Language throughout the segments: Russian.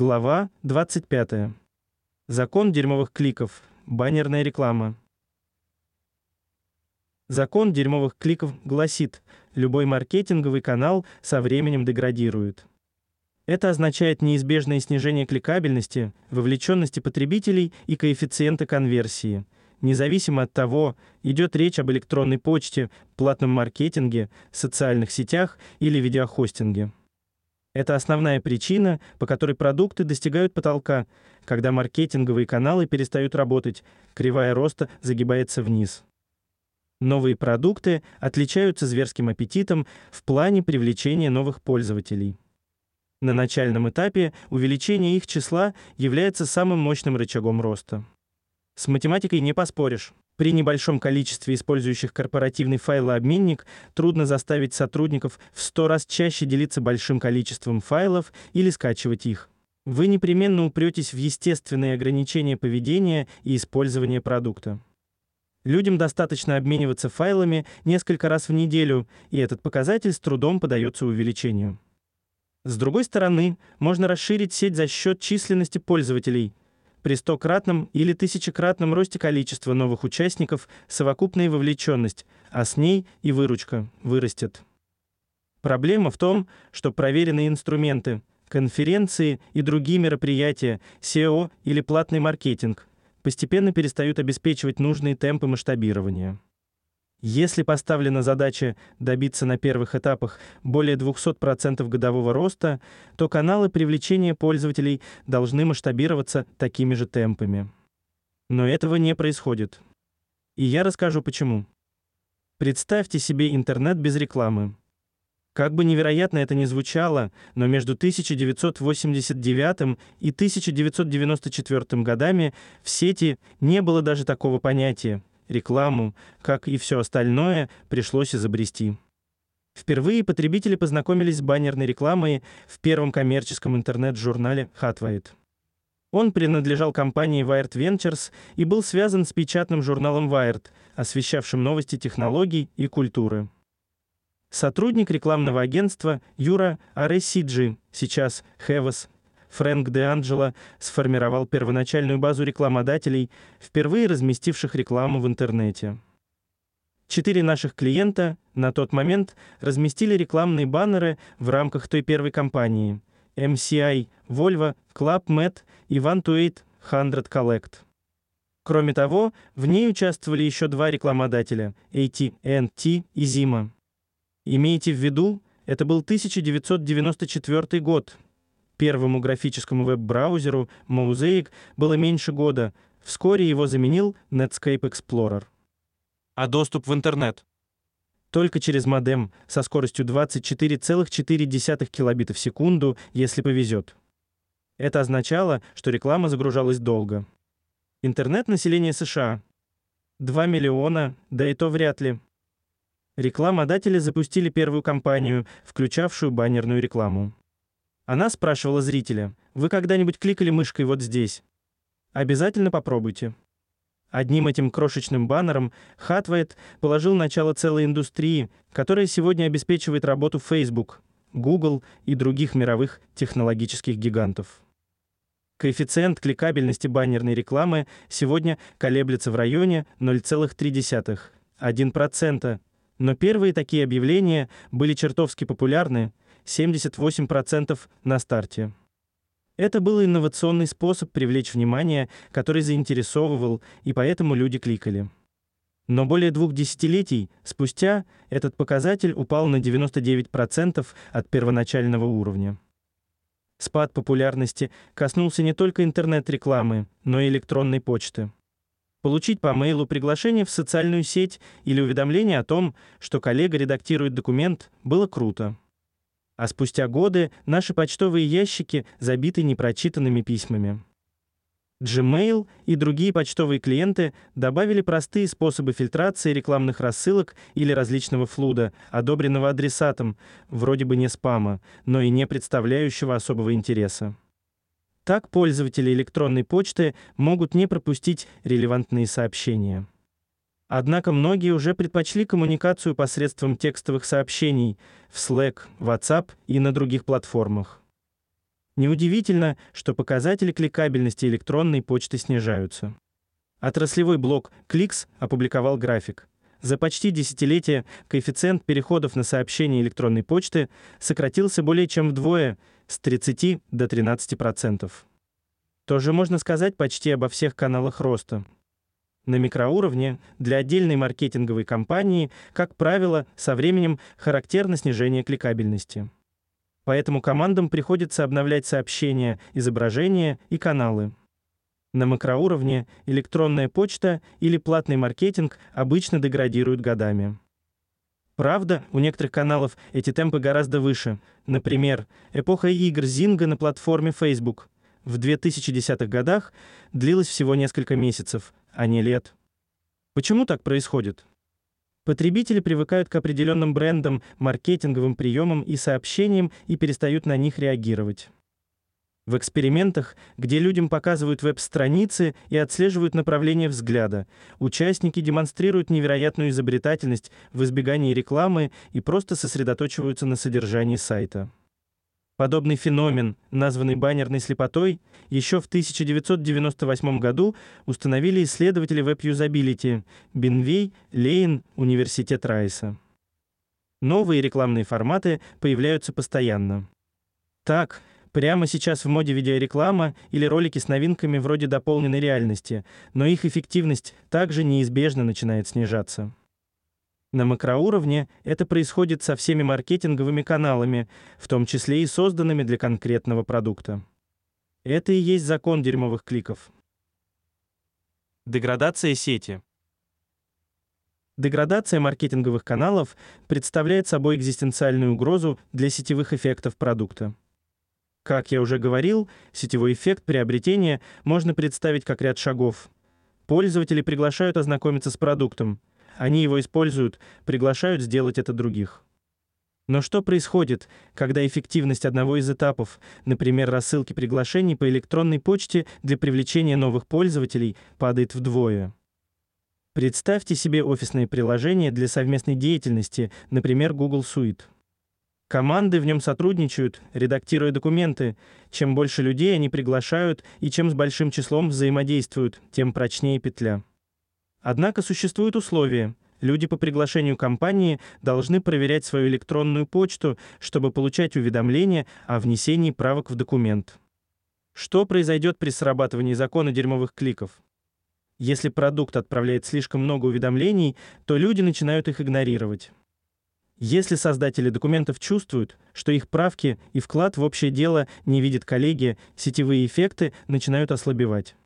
Глава 25. Закон дерьмовых кликов. Баннерная реклама. Закон дерьмовых кликов гласит, любой маркетинговый канал со временем деградирует. Это означает неизбежное снижение кликабельности, вовлеченности потребителей и коэффициента конверсии, независимо от того, идет речь об электронной почте, платном маркетинге, социальных сетях или видеохостинге. Это основная причина, по которой продукты достигают потолка, когда маркетинговые каналы перестают работать, кривая роста загибается вниз. Новые продукты отличаются зверским аппетитом в плане привлечения новых пользователей. На начальном этапе увеличение их числа является самым мощным рычагом роста. С математикой не поспоришь. При небольшом количестве использующих корпоративный файлообменник трудно заставить сотрудников в 100 раз чаще делиться большим количеством файлов или скачивать их. Вы непременно упретесь в естественные ограничения поведения и использования продукта. Людям достаточно обмениваться файлами несколько раз в неделю, и этот показатель с трудом подается увеличению. С другой стороны, можно расширить сеть за счет численности пользователей – при стократном или тысячекратном росте количества новых участников совокупная вовлеченность, а с ней и выручка вырастет. Проблема в том, что проверенные инструменты, конференции и другие мероприятия, SEO или платный маркетинг постепенно перестают обеспечивать нужные темпы масштабирования. Если поставлена задача добиться на первых этапах более 200% годового роста, то каналы привлечения пользователей должны масштабироваться такими же темпами. Но этого не происходит. И я расскажу почему. Представьте себе интернет без рекламы. Как бы невероятно это ни звучало, но между 1989 и 1994 годами в сети не было даже такого понятия рекламу, как и все остальное, пришлось изобрести. Впервые потребители познакомились с баннерной рекламой в первом коммерческом интернет-журнале Hotwire. Он принадлежал компании Wired Ventures и был связан с печатным журналом Wired, освещавшим новости технологий и культуры. Сотрудник рекламного агентства Юра Аресиджи, сейчас Хевас, Фрэнк Де Анджело сформировал первоначальную базу рекламодателей, впервые разместивших рекламу в интернете. Четыре наших клиента на тот момент разместили рекламные баннеры в рамках той первой кампании MCI, Volvo, Club Med и One to Hundred Collect. Кроме того, в ней участвовали еще два рекламодателя AT&T и Zima. Имейте в виду, это был 1994 год, Первому графическому веб-браузеру Mosaic было меньше года. Вскоре его заменил Netscape Explorer. А доступ в интернет? Только через модем со скоростью 24,4 килобита в секунду, если повезет. Это означало, что реклама загружалась долго. Интернет населения США 2 миллиона, да и то вряд ли. Рекламодатели запустили первую кампанию, включавшую баннерную рекламу. Она спрашивала зрителя: "Вы когда-нибудь кликали мышкой вот здесь? Обязательно попробуйте". Одним этим крошечным баннером Хатвейт положил начало целой индустрии, которая сегодня обеспечивает работу Facebook, Google и других мировых технологических гигантов. Коэффициент кликабельности баннерной рекламы сегодня колеблется в районе 0,3-1%, но первые такие объявления были чертовски популярны, 78% на старте. Это был инновационный способ привлечь внимание, который заинтересовывал, и поэтому люди кликали. Но более двух десятилетий спустя этот показатель упал на 99% от первоначального уровня. Спад популярности коснулся не только интернет-рекламы, но и электронной почты. Получить по мейлу приглашение в социальную сеть или уведомление о том, что коллега редактирует документ, было круто. А спустя годы наши почтовые ящики забиты непрочитанными письмами. Gmail и другие почтовые клиенты добавили простые способы фильтрации рекламных рассылок или различного флуда, одобренного адресатом, вроде бы не спама, но и не представляющего особого интереса. Так пользователи электронной почты могут не пропустить релевантные сообщения. Однако многие уже предпочли коммуникацию посредством текстовых сообщений в Slack, WhatsApp и на других платформах. Неудивительно, что показатели кликабельности электронной почты снижаются. Отраслевой блог Кликс опубликовал график. За почти десятилетие коэффициент переходов на сообщения электронной почты сократился более чем вдвое, с 30 до 13%. Тоже можно сказать почти обо всех каналах роста. На микроуровне для отдельной маркетинговой кампании, как правило, со временем характерно снижение кликабельности. Поэтому командам приходится обновлять сообщения, изображения и каналы. На макроуровне электронная почта или платный маркетинг обычно деградируют годами. Правда, у некоторых каналов эти темпы гораздо выше. Например, эпоха игр Zynga на платформе Facebook в 2010-х годах длилась всего несколько месяцев, а не лет. Почему так происходит? Потребители привыкают к определенным брендам, маркетинговым приемам и сообщениям и перестают на них реагировать. В экспериментах, где людям показывают веб-страницы и отслеживают направление взгляда, участники демонстрируют невероятную изобретательность в избегании рекламы и просто сосредотачиваются на содержании сайта. Подобный феномен, названный баннерной слепотой, еще в 1998 году установили исследователи веб-юзабилити Бинвей, Лейн, Университет Райса. Новые рекламные форматы появляются постоянно. Так, Прямо сейчас в моде видеореклама или ролики с новинками вроде дополненной реальности, но их эффективность также неизбежно начинает снижаться. На макроуровне это происходит со всеми маркетинговыми каналами, в том числе и созданными для конкретного продукта. Это и есть закон дерьмовых кликов. Деградация сети. Деградация маркетинговых каналов представляет собой экзистенциальную угрозу для сетевых эффектов продукта. Как я уже говорил, сетевой эффект приобретения можно представить как ряд шагов. Пользователи приглашают ознакомиться с продуктом. Они его используют, приглашают сделать это других. Но что происходит, когда эффективность одного из этапов, например, рассылки приглашений по электронной почте для привлечения новых пользователей, падает вдвое? Представьте себе офисное приложение для совместной деятельности, например, Google Suite. Команды в нем сотрудничают, редактируя документы. Чем больше людей они приглашают и чем с большим числом взаимодействуют, тем прочнее петля. Однако существуют условия. Люди по приглашению компании должны проверять свою электронную почту, чтобы получать уведомления о внесении правок в документ. Что произойдет при срабатывании закона дерьмовых кликов? Если продукт отправляет слишком много уведомлений, то люди начинают их игнорировать. Если создатели документов чувствуют, что их правки и вклад в общее дело не видят коллеги, сетевые эффекты начинают ослабевать.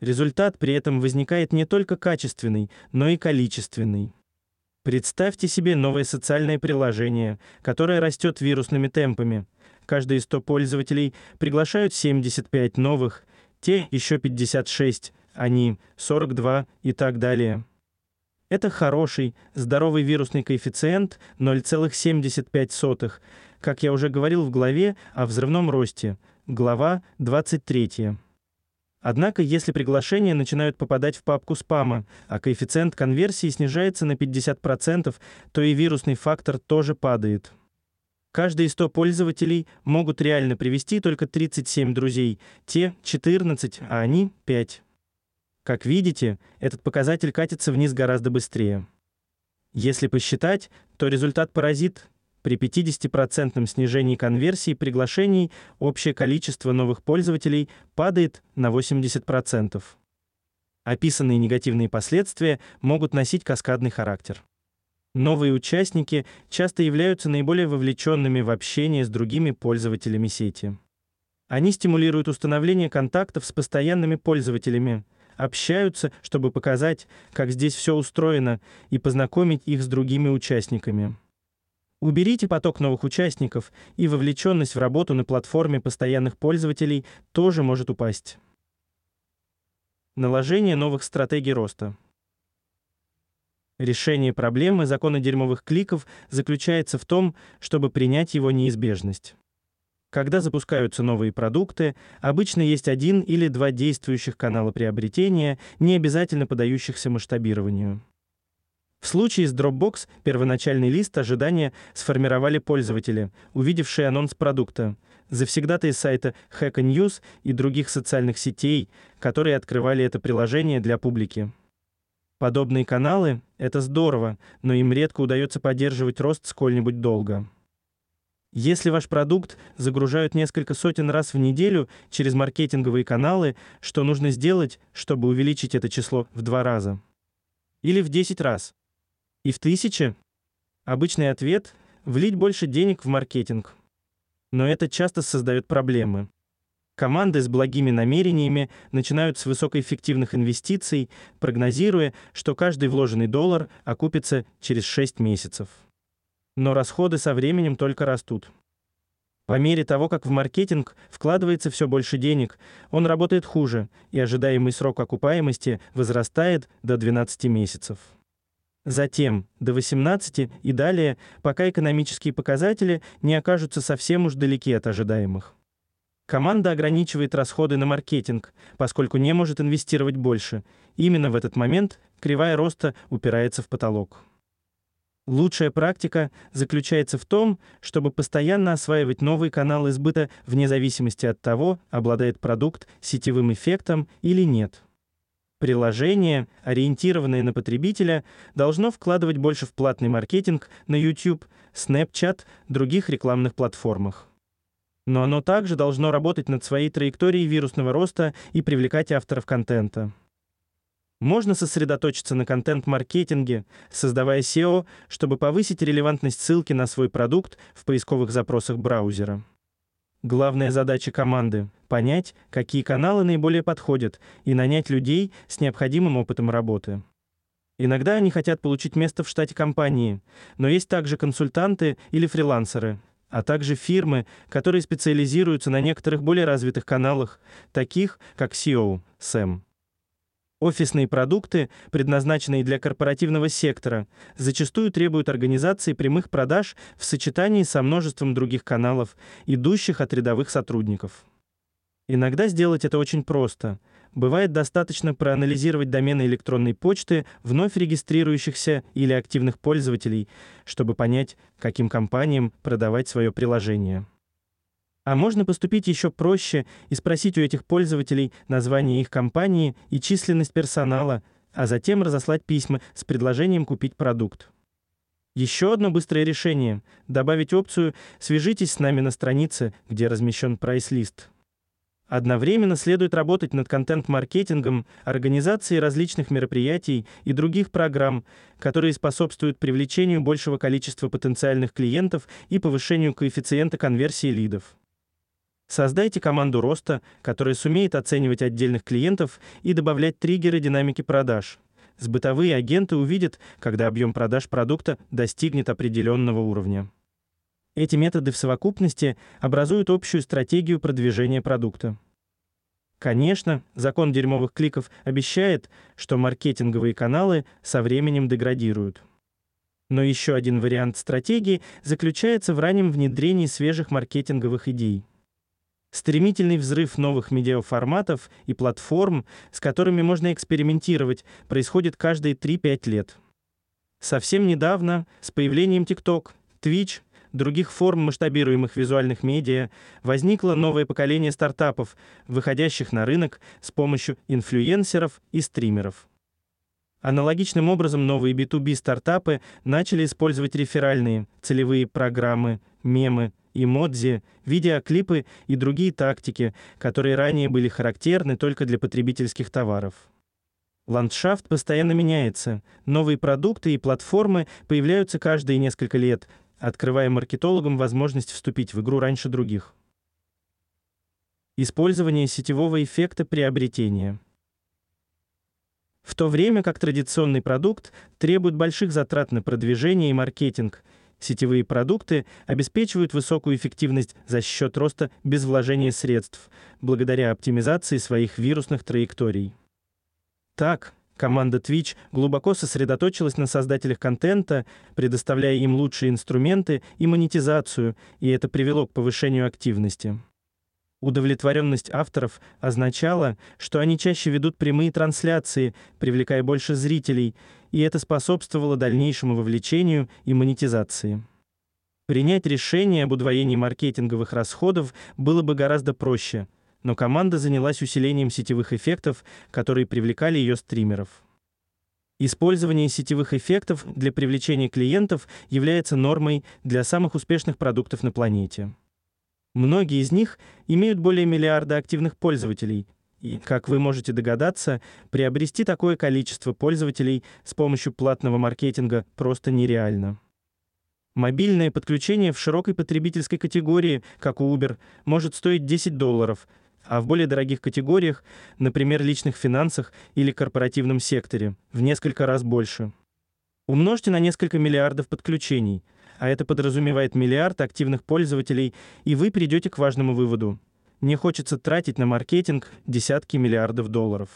Результат при этом возникает не только качественный, но и количественный. Представьте себе новое социальное приложение, которое растет вирусными темпами. Каждые 100 пользователей приглашают 75 новых, те еще 56, они 42 и так далее. Это хороший, здоровый вирусный коэффициент 0,75, как я уже говорил в главе о взрывном росте, глава 23. Однако, если приглашения начинают попадать в папку спама, а коэффициент конверсии снижается на 50%, то и вирусный фактор тоже падает. Каждые 100 пользователей могут реально привести только 37 друзей, те 14, а они 5. Как видите, этот показатель катится вниз гораздо быстрее. Если посчитать, то результат поразит. При 50% снижении конверсии приглашений общее количество новых пользователей падает на 80%. Описанные негативные последствия могут носить каскадный характер. Новые участники часто являются наиболее вовлеченными в общение с другими пользователями сети. Они стимулируют установление контактов с постоянными пользователями – общаются, чтобы показать, как здесь все устроено, и познакомить их с другими участниками. Уберите поток новых участников, и вовлеченность в работу на платформе постоянных пользователей тоже может упасть. Наложение новых стратегий роста. Решение проблемы закона дерьмовых кликов заключается в том, чтобы принять его неизбежность. Когда запускаются новые продукты, обычно есть один или два действующих канала приобретения, не обязательно подающихся масштабированию. В случае с Dropbox первоначальный лист ожидания сформировали пользователи, увидевшие анонс продукта. завсегдатые сайта Hacker News и других социальных сетей, которые открывали это приложение для публики. Подобные каналы – это здорово, но им редко удается поддерживать рост сколь-нибудь долго. Если ваш продукт загружают несколько сотен раз в неделю через маркетинговые каналы, что нужно сделать, чтобы увеличить это число в два раза? Или в 10 раз? И в тысячи? Обычный ответ – влить больше денег в маркетинг. Но это часто создает проблемы. Команды с благими намерениями начинают с высокоэффективных инвестиций, прогнозируя, что каждый вложенный доллар окупится через 6 месяцев но расходы со временем только растут. По мере того, как в маркетинг вкладывается все больше денег, он работает хуже, и ожидаемый срок окупаемости возрастает до 12 месяцев. Затем до 18 и далее, пока экономические показатели не окажутся совсем уж далеки от ожидаемых. Команда ограничивает расходы на маркетинг, поскольку не может инвестировать больше. Именно в этот момент кривая роста упирается в потолок. Лучшая практика заключается в том, чтобы постоянно осваивать новые каналы сбыта вне зависимости от того, обладает продукт сетевым эффектом или нет. Приложение, ориентированное на потребителя, должно вкладывать больше в платный маркетинг на YouTube, Snapchat, других рекламных платформах. Но оно также должно работать над своей траекторией вирусного роста и привлекать авторов контента. Можно сосредоточиться на контент-маркетинге, создавая SEO, чтобы повысить релевантность ссылки на свой продукт в поисковых запросах браузера. Главная задача команды — понять, какие каналы наиболее подходят, и нанять людей с необходимым опытом работы. Иногда они хотят получить место в штате компании, но есть также консультанты или фрилансеры, а также фирмы, которые специализируются на некоторых более развитых каналах, таких как SEO, SEM. Офисные продукты, предназначенные для корпоративного сектора, зачастую требуют организации прямых продаж в сочетании со множеством других каналов, идущих от рядовых сотрудников. Иногда сделать это очень просто. Бывает достаточно проанализировать домены электронной почты вновь регистрирующихся или активных пользователей, чтобы понять, каким компаниям продавать свое приложение. А можно поступить еще проще и спросить у этих пользователей название их компании и численность персонала, а затем разослать письма с предложением купить продукт. Еще одно быстрое решение – добавить опцию «Свяжитесь с нами на странице, где размещен прайс-лист». Одновременно следует работать над контент-маркетингом, организацией различных мероприятий и других программ, которые способствуют привлечению большего количества потенциальных клиентов и повышению коэффициента конверсии лидов. Создайте команду роста, которая сумеет оценивать отдельных клиентов и добавлять триггеры динамики продаж. Сбытовые агенты увидят, когда объем продаж продукта достигнет определенного уровня. Эти методы в совокупности образуют общую стратегию продвижения продукта. Конечно, закон дерьмовых кликов обещает, что маркетинговые каналы со временем деградируют. Но еще один вариант стратегии заключается в раннем внедрении свежих маркетинговых идей. Стремительный взрыв новых медиаформатов и платформ, с которыми можно экспериментировать, происходит каждые 3-5 лет. Совсем недавно, с появлением TikTok, Twitch, других форм масштабируемых визуальных медиа, возникло новое поколение стартапов, выходящих на рынок с помощью инфлюенсеров и стримеров. Аналогичным образом новые B2B стартапы начали использовать реферальные, целевые программы, мемы, эмодзи, видеоклипы и другие тактики, которые ранее были характерны только для потребительских товаров. Ландшафт постоянно меняется, новые продукты и платформы появляются каждые несколько лет, открывая маркетологам возможность вступить в игру раньше других. Использование сетевого эффекта приобретения. В то время как традиционный продукт требует больших затрат на продвижение и маркетинг, Сетевые продукты обеспечивают высокую эффективность за счет роста без вложения средств, благодаря оптимизации своих вирусных траекторий. Так, команда Twitch глубоко сосредоточилась на создателях контента, предоставляя им лучшие инструменты и монетизацию, и это привело к повышению активности. Удовлетворенность авторов означала, что они чаще ведут прямые трансляции, привлекая больше зрителей, и это способствовало дальнейшему вовлечению и монетизации. Принять решение об удвоении маркетинговых расходов было бы гораздо проще, но команда занялась усилением сетевых эффектов, которые привлекали ее стримеров. Использование сетевых эффектов для привлечения клиентов является нормой для самых успешных продуктов на планете. Многие из них имеют более миллиарда активных пользователей, и, как вы можете догадаться, приобрести такое количество пользователей с помощью платного маркетинга просто нереально. Мобильное подключение в широкой потребительской категории, как у Uber, может стоить 10 долларов, а в более дорогих категориях, например, личных финансах или корпоративном секторе, в несколько раз больше. Умножьте на несколько миллиардов подключений, а это подразумевает миллиард активных пользователей, и вы придете к важному выводу. Не хочется тратить на маркетинг десятки миллиардов долларов.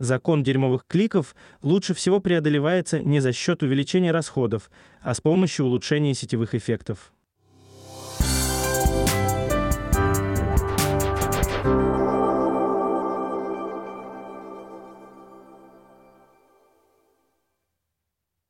Закон дерьмовых кликов лучше всего преодолевается не за счет увеличения расходов, а с помощью улучшения сетевых эффектов.